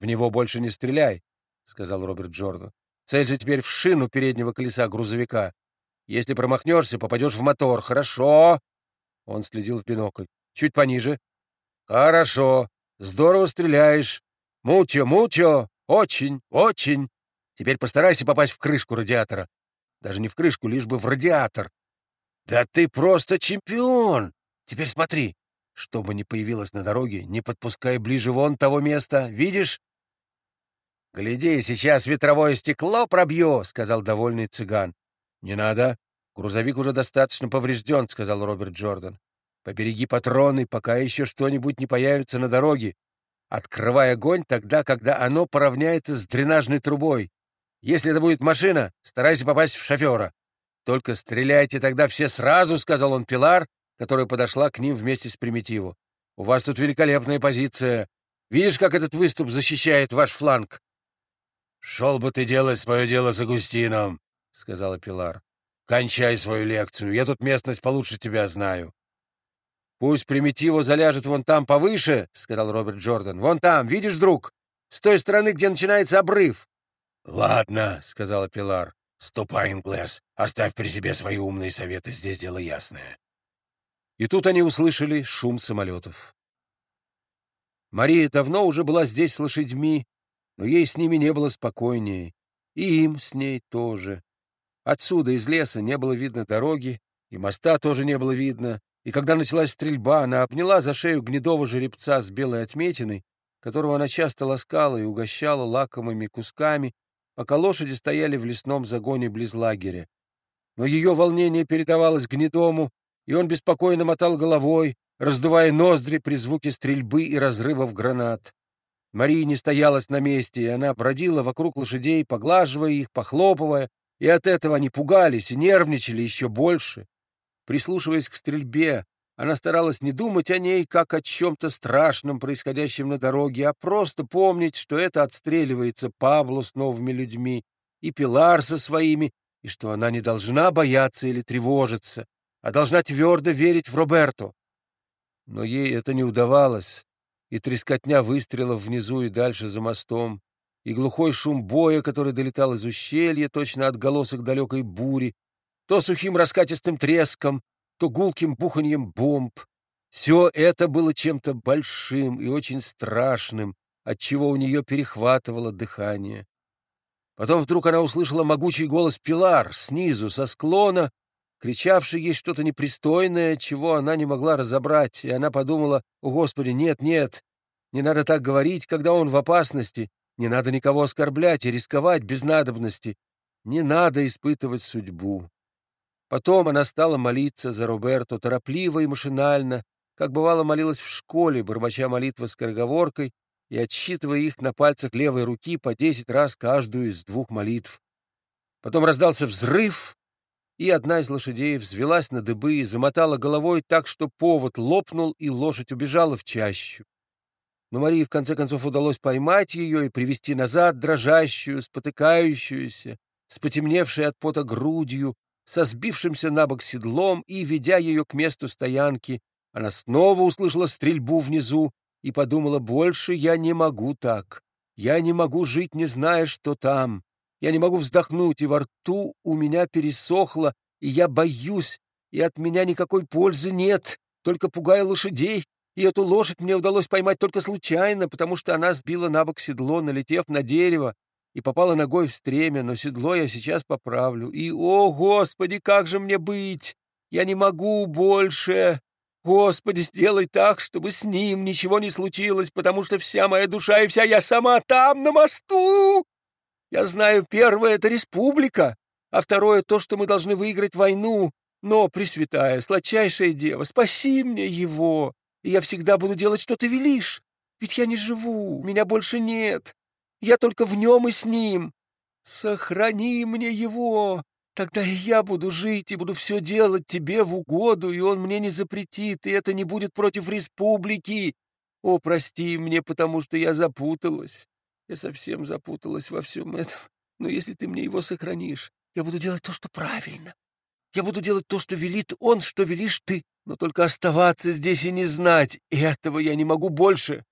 В него больше не стреляй, — сказал Роберт Джордан. Целься теперь в шину переднего колеса грузовика. Если промахнешься, попадешь в мотор. Хорошо. Он следил в бинокль. Чуть пониже. Хорошо. Здорово стреляешь. Мучо, мучо. Очень, очень. Теперь постарайся попасть в крышку радиатора. Даже не в крышку, лишь бы в радиатор. Да ты просто чемпион! Теперь смотри. Что бы ни появилось на дороге, не подпускай ближе вон того места. Видишь? «Гляди, сейчас ветровое стекло пробью», — сказал довольный цыган. «Не надо. Грузовик уже достаточно поврежден», — сказал Роберт Джордан. «Побереги патроны, пока еще что-нибудь не появится на дороге. Открывай огонь тогда, когда оно поравняется с дренажной трубой. Если это будет машина, старайся попасть в шофера. Только стреляйте тогда все сразу», — сказал он Пилар, которая подошла к ним вместе с Примитиву. «У вас тут великолепная позиция. Видишь, как этот выступ защищает ваш фланг?» «Шел бы ты делать свое дело с Агустином», — сказала Пилар. «Кончай свою лекцию, я тут местность получше тебя знаю». «Пусть Примитиво заляжет вон там повыше», — сказал Роберт Джордан. «Вон там, видишь, друг? С той стороны, где начинается обрыв». «Ладно», — сказала Пилар. «Ступай, Инглес, оставь при себе свои умные советы, здесь дело ясное». И тут они услышали шум самолетов. Мария давно уже была здесь с лошадьми, но ей с ними не было спокойнее, и им с ней тоже. Отсюда, из леса, не было видно дороги, и моста тоже не было видно, и когда началась стрельба, она обняла за шею гнедого жеребца с белой отметиной, которого она часто ласкала и угощала лакомыми кусками, пока лошади стояли в лесном загоне близ лагеря. Но ее волнение передавалось гнедому, и он беспокойно мотал головой, раздувая ноздри при звуке стрельбы и разрывов гранат. Мария не стоялась на месте, и она бродила вокруг лошадей, поглаживая их, похлопывая, и от этого они пугались и нервничали еще больше. Прислушиваясь к стрельбе, она старалась не думать о ней, как о чем-то страшном, происходящем на дороге, а просто помнить, что это отстреливается Пабло с новыми людьми и Пилар со своими, и что она не должна бояться или тревожиться, а должна твердо верить в Роберто. Но ей это не удавалось и трескотня выстрелов внизу и дальше за мостом, и глухой шум боя, который долетал из ущелья, точно отголосок далекой бури, то сухим раскатистым треском, то гулким буханьем бомб. Все это было чем-то большим и очень страшным, отчего у нее перехватывало дыхание. Потом вдруг она услышала могучий голос Пилар снизу, со склона, кричавший ей что-то непристойное, чего она не могла разобрать, и она подумала, «О, Господи, нет, нет, не надо так говорить, когда он в опасности, не надо никого оскорблять и рисковать без надобности, не надо испытывать судьбу». Потом она стала молиться за Роберто торопливо и машинально, как бывало молилась в школе, бормоча молитвы скороговоркой и отсчитывая их на пальцах левой руки по десять раз каждую из двух молитв. Потом раздался взрыв, и одна из лошадей взвелась на дыбы и замотала головой так, что повод лопнул, и лошадь убежала в чащу. Но Марии в конце концов удалось поймать ее и привести назад дрожащую, спотыкающуюся, с потемневшей от пота грудью, со сбившимся на бок седлом, и, ведя ее к месту стоянки, она снова услышала стрельбу внизу и подумала, больше я не могу так. Я не могу жить, не зная, что там. Я не могу вздохнуть, и во рту у меня пересохло, и я боюсь, и от меня никакой пользы нет, только пугаю лошадей, и эту лошадь мне удалось поймать только случайно, потому что она сбила на бок седло, налетев на дерево, и попала ногой в стремя, но седло я сейчас поправлю. И, о, Господи, как же мне быть? Я не могу больше. Господи, сделай так, чтобы с ним ничего не случилось, потому что вся моя душа и вся я сама там, на мосту. Я знаю, первое — это республика, а второе — то, что мы должны выиграть войну. Но, Пресвятая, сладчайшая дева, спаси мне его, и я всегда буду делать, что ты велишь. Ведь я не живу, меня больше нет. Я только в нем и с ним. Сохрани мне его, тогда и я буду жить и буду все делать тебе в угоду, и он мне не запретит, и это не будет против республики. О, прости мне, потому что я запуталась. Я совсем запуталась во всем этом. Но если ты мне его сохранишь, я буду делать то, что правильно. Я буду делать то, что велит он, что велишь ты. Но только оставаться здесь и не знать. Этого я не могу больше.